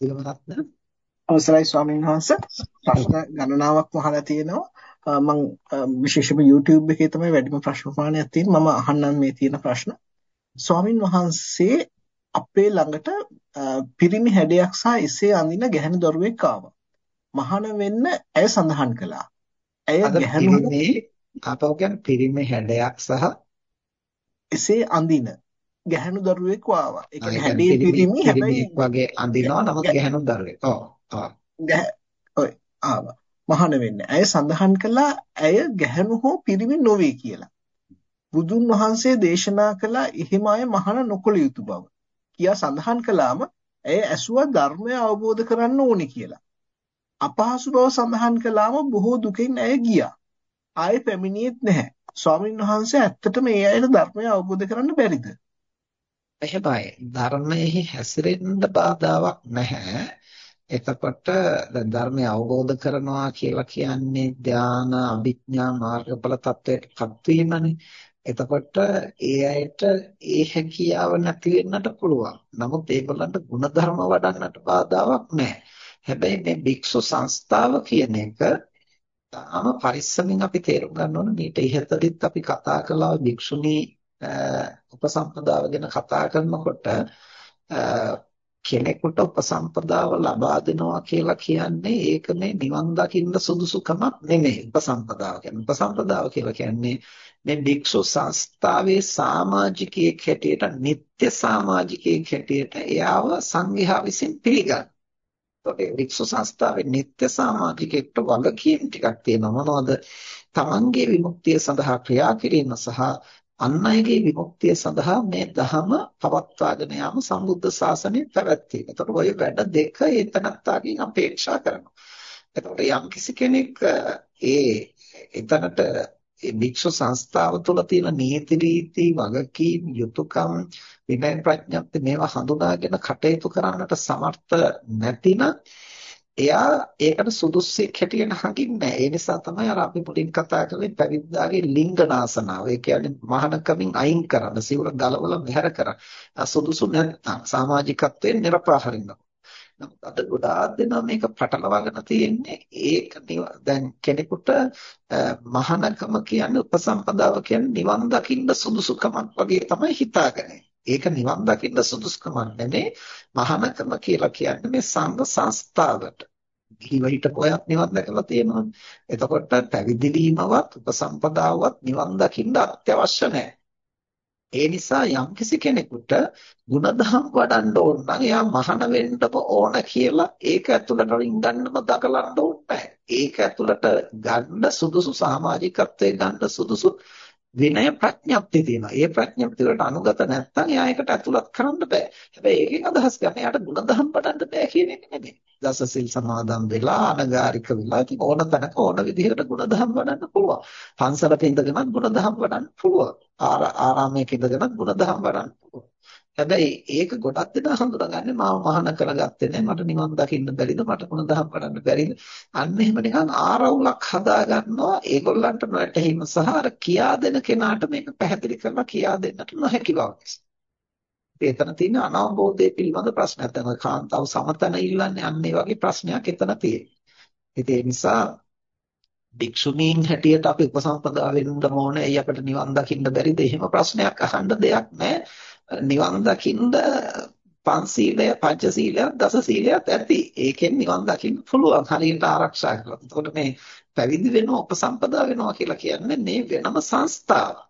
දිලමහත්න අවසරයි ස්වාමීන් වහන්ස. ප්‍රශ්න ගණනාවක් අහලා තියෙනවා. මම විශේෂයෙන්ම YouTube එකේ තමයි වැඩිම ප්‍රශ්න ප්‍රමාණයක් තියෙන්නේ. මම අහන්නම් මේ තියෙන ප්‍රශ්න. ස්වාමින් වහන්සේ අපේ ළඟට පිරිමි හැඩයක් සහ එසේ අඳින ගැහැණු දරුවෙක් ආවා. මහාන වෙන්න ඇය සඳහන් කළා. ඇය ගැහැණු මේ අපව කියන්නේ පිරිමි හැඩයක් සහ එසේ අඳින ගැහැණු දරුවෙක් ආවා. ඒ කියන්නේ හැඩේ පිරිමි හැබැයි වගේ අඳිනවා නමුත් ගැහැණු දරුවෙක්. ඔව්. ඔව්. ආවා. මහාන වෙන්නේ. ඇය සඳහන් කළා ඇය ගැහැණු හෝ පිරිමි නොවේ කියලා. බුදුන් වහන්සේ දේශනා කළ එහෙම අය මහාන නොකළ යුතු බව. කියා සඳහන් කළාම ඇය ඇසුවා ධර්මය අවබෝධ කරන්න ඕනි කියලා. අපහසු බව සඳහන් කළාම බොහෝ දුකෙන් ඇය ගියා. ආයේ පැමිණියෙත් නැහැ. ස්වාමීන් වහන්සේ ඇත්තටම ඒ අයට ධර්මය අවබෝධ කරන්න බැරිද? එහෙමයි ධර්මයේ හැසිරෙන්න බාධාවක් නැහැ. එතකොට දැන් ධර්මය අවබෝධ කරනවා කියලා කියන්නේ ධාන අභිඥා මාර්ගඵල තත්වයටපත් වීමනේ. එතකොට ඒ අයට ඒ හැකියාව නැති වෙන්නට පුළුවන්. නමුත් ඒගොල්ලන්ට ಗುಣධර්ම වඩන්නට බාධාවක් නැහැ. හැබැයි මේ භික්ෂු සංස්ථාව කියන එක තාම පරිස්සමින් අපි තේරුම් ගන්න ඕන. මේට ඉහතදිත් අපි කතා කළා භික්ෂුණී උපසම්පදාව ගැන කතා කරනකොට කෙනෙකුට උපසම්පදාව ලබා දෙනවා කියලා කියන්නේ ඒක මේ නිවන් දකින්න සුදුසුකමක් නෙමෙයි උපසම්පදාව කියන්නේ උපසම්පදාව කියලා කියන්නේ මේ භික්ෂු සංස්ථාවේ සමාජිකයෙක් හැටියට නিত্য සමාජිකයෙක් හැටියට එයාව සංඝයා විසින් පිළිගන්න. ඒතකොට භික්ෂු සංස්ථාවේ නিত্য සමාජිකයෙක්ට වගකීම් ටිකක් තියෙනවා මොනවද? තමන්ගේ විමුක්තිය සඳහා ක්‍රියා කිරීම සහ අන් අයගේ විමුක්තිය සඳහා මේ ධහම පවත්වාගෙන යාම සම්බුද්ධ ශාසනය පැවැත්වීම. එතකොට ওই වැඩ දෙක ඒතනත්තාගෙන් අපේක්ෂා කරනවා. එතකොට යම් කිසි කෙනෙක් ඒ එතනට ඒ භික්ෂු සංස්ථාව තුළ තියෙන නීති රීති වගකීම් යුතුයකම් විනය ප්‍රඥප්ති මේවා හඳුනාගෙන කටයුතු කරන්නට සමර්ථ නැතිනම් එයා ඒකට සුදුස්සෙක් හැටියට හඟින්නේ ඒ නිසා තමයි අර අපි මුලින් කතා කළේ පැවිද්දාගේ ලිංගනාසනාව. ඒ කියන්නේ මහානකමින් අයින් කරන්න, සිවුර ගලවලා බැහැර කරන්න. සුදුසු නැත්නම් සමාජිකත්වයෙන් නිර්පාහරින්න. නමුත් අද ගොඩාක් දෙනා මේක පටලවාගෙන තියෙන්නේ ඒක දැන් කෙනෙකුට මහානකම කියන්නේ උපසම්පදාව කියන්නේ නිවන් දකින්න සුදුසුකමක් වගේ තමයි හිතාගන්නේ. ඒක නිවන් දකින්න සුදුසුකමක් නෙමෙයි මහානකම කියලා කියන්නේ මේ සංඝ සංස්ථාවට ගිහිව හිටපොයක් නිවන් දැකලා තියෙනවා. එතකොට පැවිදි වීමවත් උපසම්පදාවවත් නිවන් දකින්න අත්‍යවශ්‍ය නැහැ. ඒ නිසා යම්කිසි කෙනෙකුට ಗುಣධම් වඩන්න ඕන නම් එයා මහාන වෙන්නම ඕන කියලා ඒක ඇතුළට රින්ගන්නම දකලන්න ඕනේ ඒක ඇතුළට ගන්න සුදුසු සමාජිකත්වයේ ගන්න සුදුසු විනය ප්‍රඥප්තිය තියෙනවා. ඒ ප්‍රඥප්තිය වලට අනුගත නැත්නම් එයා ඒකට ඇතුළත් කරන්න බෑ. හැබැයි ඒකෙන් අදහස් ගන්න එයාට ಗುಣධම් පටන්න බෑ කියන එක නෙමෙයි. දස සිල් සමාදන් වෙලා අනගාരിക වෙලා ඉතින් ඕන තැනක ඕන විදිහකට ಗುಣධම් වඩන්න පුළුවන්. පන්සලක ඉඳගෙනත් ಗುಣධම් වඩන්න පුළුවන්. ආරාමයක ඉඳගෙනත් ಗುಣධම් වඩන්න පුළුවන්. හැබැයි ඒක ගොඩක් දෙනා හඳුනාගන්නේ මාව මහාන කරගත්තේ නැහැ මට නිවන් දකින්න බැරිද? මට මොන දහම් කරන්න බැරිද? අන්න එහෙම නිකන් ආරවුලක් හදා ගන්නවා ඒගොල්ලන්ට නොඇතීම සහ අර කියා දෙන කෙනාට මේක පැහැදිලි කරලා කියා දෙන්නට නොහැකි බව එතන තියෙන අනවබෝධය පිළිබඳ ප්‍රශ්නයක් තමයි කාන්තාව සමතන ඉල්ලන්නේ අන්න ඒ වගේ ප්‍රශ්නයක් එතන තියෙනවා ඒ නිසා භික්ෂුණීන් හැටියට අපි උපසම්පදා වෙන්න ඕනේ. එයි අපිට නිවන් දකින්න බැරිද? එහෙම ප්‍රශ්නයක් අහන්න දෙයක් නැහැ. නිවන් දකින්න පංචශීලය පංචශීලයක් දසශීලයක් ඇති. ඒකෙන් නිවන් දකින්න පුළුවන්. හරියට ආරක්ෂා කරලා. එතකොට මේ පැවිදි වෙනවා උපසම්පදා වෙනවා කියලා කියන්නේ මේ වෙනම සංස්ථාවක්.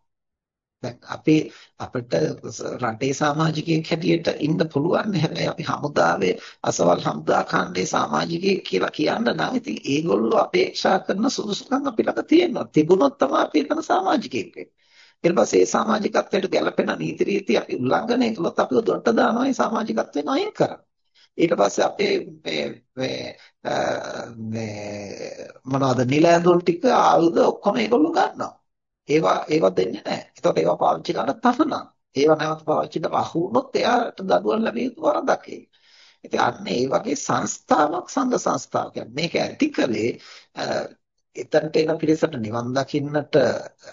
දැන් අපි අපිට රටේ සමාජිකයෙක් හැටියට ඉන්න පුළුවන් හැබැයි අපි හමුදාවේ අසවල් හමුදා ඛණ්ඩේ සමාජිකයෙක් කියලා කියන්න නම් ඉතින් ඒගොල්ලෝ අපේක්ෂා කරන සුදුසුකම් අපි ළඟ තියෙනවා තිබුණොත් තමයි අපි එතන සමාජිකයෙක් වෙන්නේ ඊට පස්සේ ඒ සමාජිකත්වයට ගැළපෙන නීති රීති අපි උල්ලංඝනය කළොත් අපිව දොඩට දානවා ඒ සමාජිකත්වෙන් අයින් කරනවා. ඊට පස්සේ අපේ මේ මේ මේ මොනවද නිල ඇඳුම් ටික ආයුධ ඔක්කොම ඒගොල්ලෝ ගන්නවා. ඒවා ඒවා දෙන්නේ නැහැ. ඒතකොට ඒවා පාවිච්චි කරන්න තහනම්. ඒවා නැවත පාවිච්චි කරලා අහු වුණොත් එයාට දඩුවම් ලැබිය යුතු වරදක් ඒක. ඉතින් අන්න ඒ වගේ සංස්ථාවක් සංඝ සංස්ථාවක්. මේක ඇති කලේ එතනට එන පිරිසට නිවන් දකින්නට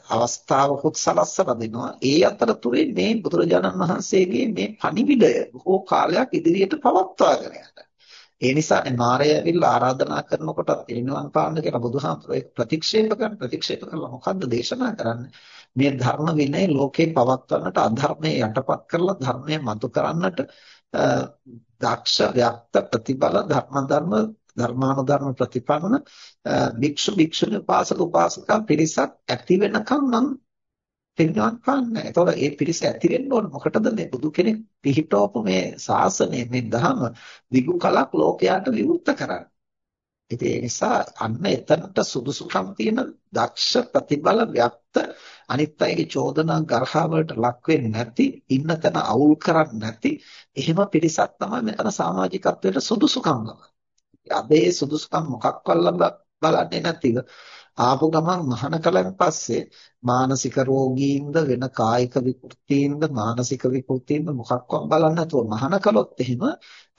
අවස්ථාවකුත් සලස්සලා දෙනවා. ඒ අතරතුරේ මේ බුදුරජාණන් වහන්සේගේ මේ පණිවිඩය බොහෝ කාලයක් ඉදිරියට පවත්වාගෙන යන්න. ඒ නිසානේ මාරය ඇවිල්ලා ආරාධනා කරනකොට පිරිනිවන් පාන්න කියලා බුදුහාමුදුරුවෝ ඒක ප්‍රතික්ෂේප කරන ප්‍රතික්ෂේප කළා මොකද්ද දේශනා කරන්නේ මේ ධර්ම විනය ලෝකේ පවත්වන්නට අධර්මයේ යටපත් කරලා ධර්මයේ මතු කරන්නට දක්ෂ ව්‍යක්ත ප්‍රතිබල ධර්ම ධර්ම ධර්මානුධර්ම ප්‍රතිපන්න භික්ෂු භික්ෂුණී උපාසක උපාසිකා පිරිසක් ඇති වෙනකම් නම් පිරිනවන් පාන්නේ. ඒතකොට ඒ පිරිස ඇති වෙන්න ඕන මොකටද මේ බුදු කෙනෙක් පිහිටවපු මේ ශාසනය මේ ධහම විගු කලක් ලෝකයට විවෘත කරන්නේ. ඉතින් ඒ නිසා අන්න එතනට සුදුසුකම් තියෙන දක්ෂ ප්‍රතිබල ව්‍යක්ත අනිත් අයගේ චෝදනා ගර්හා වලට ලක් වෙන්නේ නැති ඉන්න තැන අවුල් කරන්නේ නැති එහෙම පිරිසක් තමයි මෙතන සමාජිකත්වයට සුදුසුකම් ලබන්නේ. අද ඒ සුදුසුකම් මොකක්වත් බලන්නේ නැතිව ආපු ගමන් මහාන කලෙන් පස්සේ මානසික රෝගීන්ද වෙන කායික විකෘතීන්ද මානසික විකෘතීන්ද මොකක්වත් බලන්නේ නැතුව මහාන කළොත් එහෙම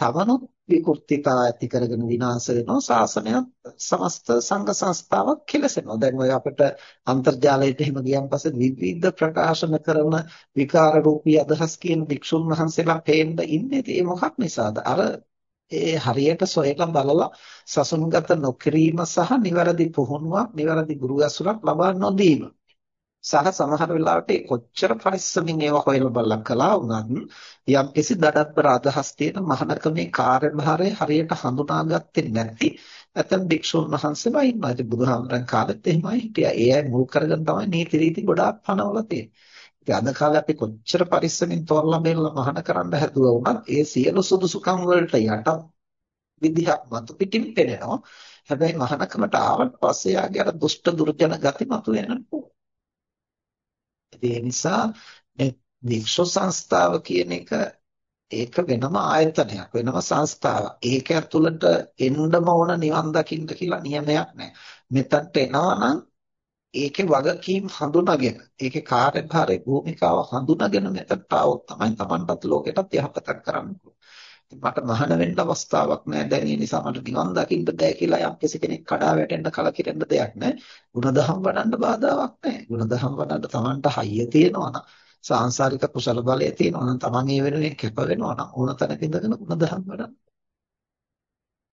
තවනොත් විකෘතිතා ඇති කරගෙන විනාශ වෙනවා ශාසනයත් සමස්ත සංඝ සංස්ථාවක් කෙලසෙනවා දැන් ඔය අපිට අන්තර්ජාලයට එහෙම ගියන් පස්සේ විවිධ ප්‍රකාශන කරන විකාර රූපී අදහස් කියන භික්ෂුන් වහන්සේලා පේන්න ඉන්නේ. ඒ මොකක් නිසාද? අර ඒ හරියට සොයලා බලලා සසුන්ගත නොකිරීම සහ නිවැරදි පුහුණුවක් නිවැරදි ගුරු ඇසුරක් ලබා නොදීම සහ සමහර වෙලාවට කොච්චර පරිස්සමින් ඒවා හොයලා බලලා කළා වුණත් යම් කිසි දඩබ්බර අදහස් තියෙන මහානකමේ කාර්යභාරය හරියට හඳුනාගත්තේ නැති නැත්නම් භික්ෂුන් වහන්සේලා ඉන්නවා. ඉතින් බුදුහාමරන් කාලෙත් එහෙමයි හිටියා. ඒ අය මුල් කරගෙන තමයි නීති රීති ගොඩාක් පනවලා තියෙන්නේ. ඉතින් අද කාලේ අපි කොච්චර පරිස්සමින් තෝරලා බේරලා මහාන කරන්න හැදුවා වුණත් ඒ සියලු සුදුසුකම් වලට යට විදිහක් මතු පිටින් පෙනෙනවා. හැබැයි මහානකමට ආවට පස්සේ යාගේ අර දුෂ්ට දුර්ජන ගති මතුවෙන්න පුළුවන්. ඒ නිසා මේ වික්ෂු සංස්ථාව කියන එක ඒක වෙනම ආයතනයක් වෙනම සංස්ථාවක්. ඒක ඇතුළට එන්නම ඕන නිවන් දකින්න කියලා නියමයක් නැහැ. මෙතනට එනවා නම් ඒකේ වගකීම් හඳුනාගෙන ඒකේ කාර්යභාරේ භූමිකාව හඳුනාගෙන මෙතනට આવොත් තමයි Tamanටත් ලෝකෙටත් යහපතක් කරන්න මට මහාන වෙන්න අවස්ථාවක් නැහැ දැන් ඒ නිසා මට නිවන් දකින්න බෑ කියලා යම්කිසි කෙනෙක් කඩා වැටෙන්න කලකිරෙන්න දෙයක් නැහැ. ಗುಣධම් වඩන්න බාධාවක් නැහැ. ಗುಣධම් වඩන්න Tamanට හයිය තියෙනවා නම් සාංශාරික කුසල බලය තියෙනවා නම් Taman ඒ වෙනුවෙන් කැප වෙනවා නම් ඕන තැනක ඉඳගෙන ಗುಣධම් වඩන්න.